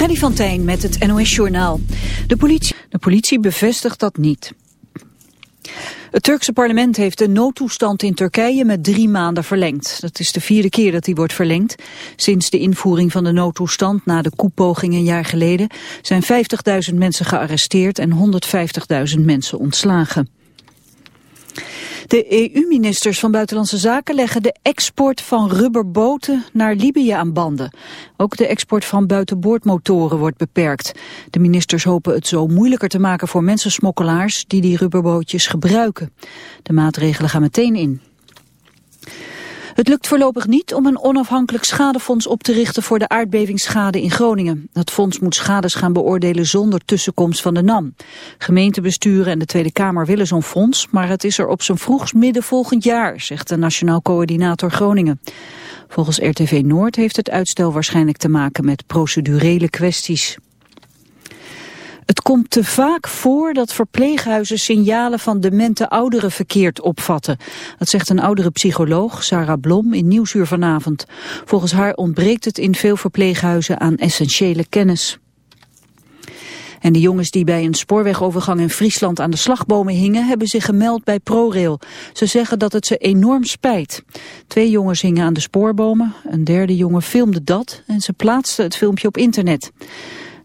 Freddy van Tijn met het NOS-journaal. De politie, de politie bevestigt dat niet. Het Turkse parlement heeft de noodtoestand in Turkije met drie maanden verlengd. Dat is de vierde keer dat die wordt verlengd. Sinds de invoering van de noodtoestand na de koepoging een jaar geleden... zijn 50.000 mensen gearresteerd en 150.000 mensen ontslagen. De EU-ministers van Buitenlandse Zaken leggen de export van rubberboten naar Libië aan banden. Ook de export van buitenboordmotoren wordt beperkt. De ministers hopen het zo moeilijker te maken voor mensensmokkelaars die die rubberbootjes gebruiken. De maatregelen gaan meteen in. Het lukt voorlopig niet om een onafhankelijk schadefonds op te richten voor de aardbevingsschade in Groningen. Dat fonds moet schades gaan beoordelen zonder tussenkomst van de NAM. Gemeentebesturen en de Tweede Kamer willen zo'n fonds, maar het is er op zijn vroegst midden volgend jaar, zegt de Nationaal Coördinator Groningen. Volgens RTV Noord heeft het uitstel waarschijnlijk te maken met procedurele kwesties. Het komt te vaak voor dat verpleeghuizen signalen van demente ouderen verkeerd opvatten. Dat zegt een oudere psycholoog, Sarah Blom, in Nieuwsuur vanavond. Volgens haar ontbreekt het in veel verpleeghuizen aan essentiële kennis. En de jongens die bij een spoorwegovergang in Friesland aan de slagbomen hingen, hebben zich gemeld bij ProRail. Ze zeggen dat het ze enorm spijt. Twee jongens hingen aan de spoorbomen, een derde jongen filmde dat en ze plaatsten het filmpje op internet.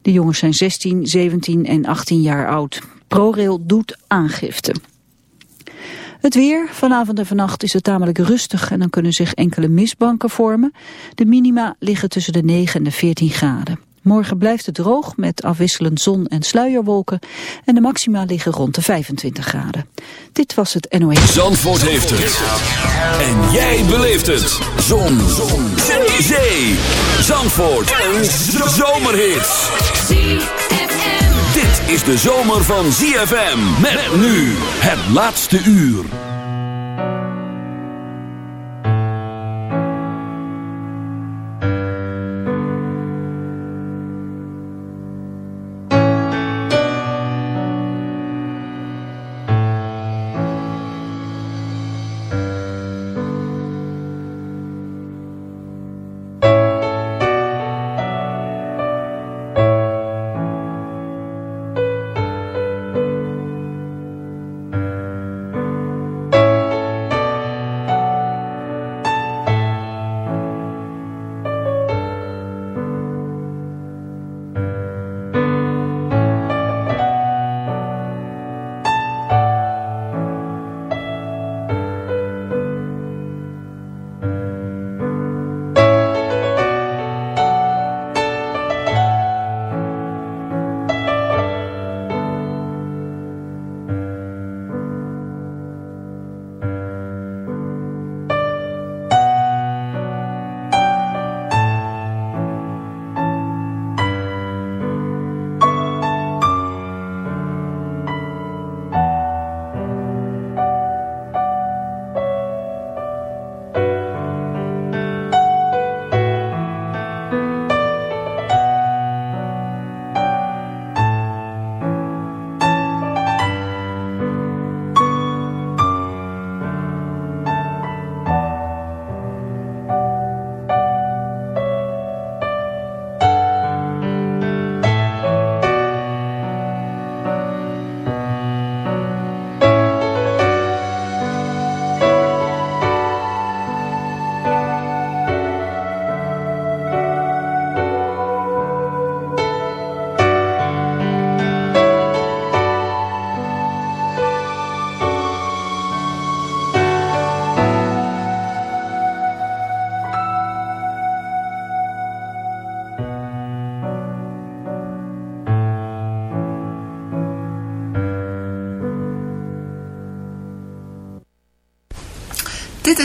De jongens zijn 16, 17 en 18 jaar oud. ProRail doet aangifte. Het weer. Vanavond en vannacht is het tamelijk rustig en dan kunnen zich enkele mistbanken vormen. De minima liggen tussen de 9 en de 14 graden. Morgen blijft het droog met afwisselend zon en sluierwolken. En de maxima liggen rond de 25 graden. Dit was het NOS. Zandvoort heeft het. En jij beleeft het. Zon. zon. Zee. Zandvoort. Een zomerhit. Dit is de zomer van ZFM. Met nu het laatste uur.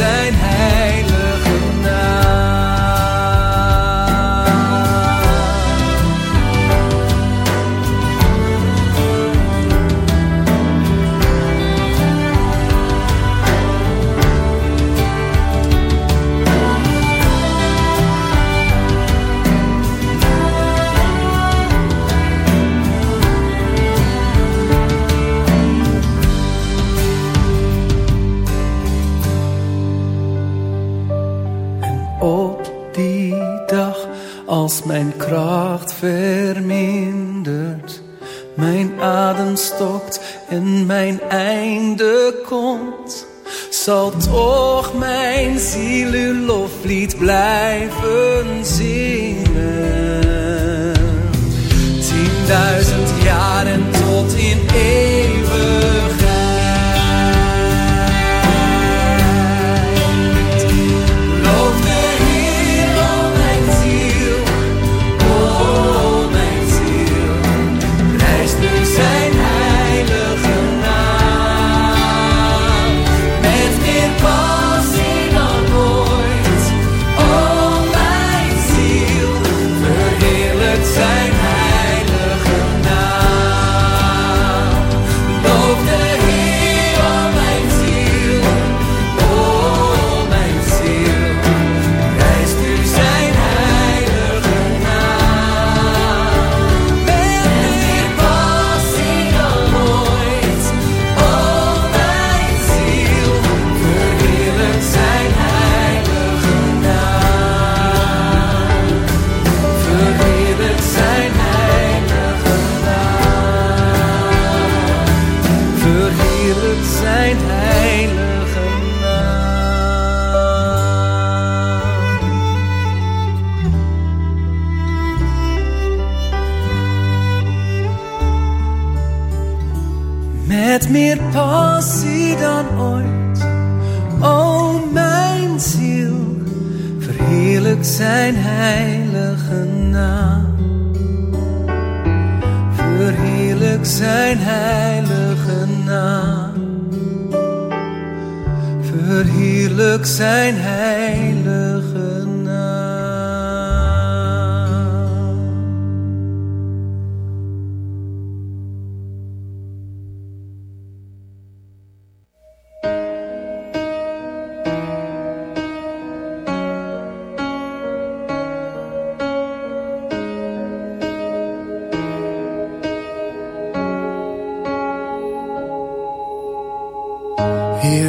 Zijn en mijn einde komt, zal toch mijn ziel blijven zingen. Tienduizend jaren zijn heilige naam. Verheerlijk zijn heilige naam. Verheerlijk zijn heilige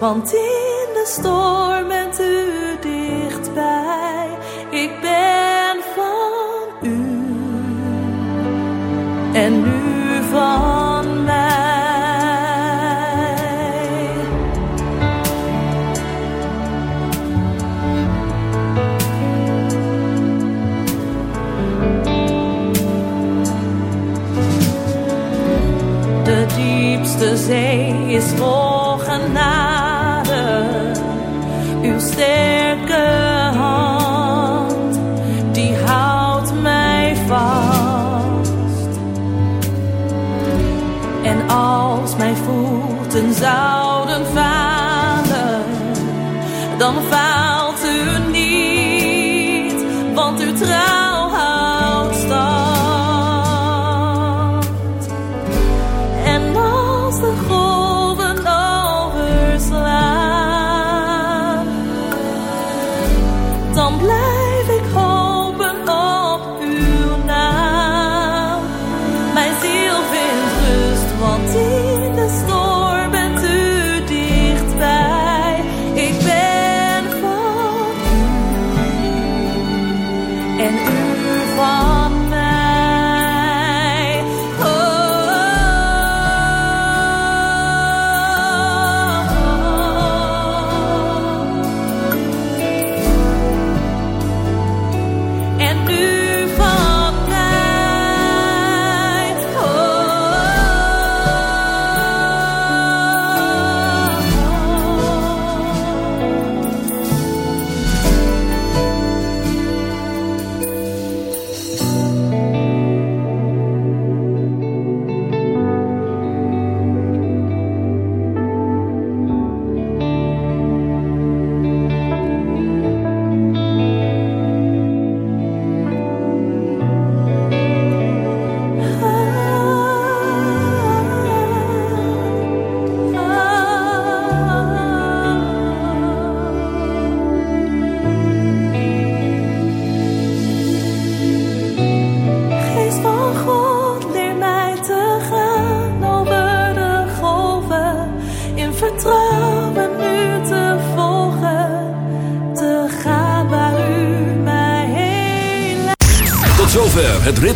want in de storm bent u dichtbij. Ik ben van u en u van mij. De diepste zee is vol zouden falen, dan faalt u niet, want uw trouw